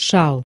schau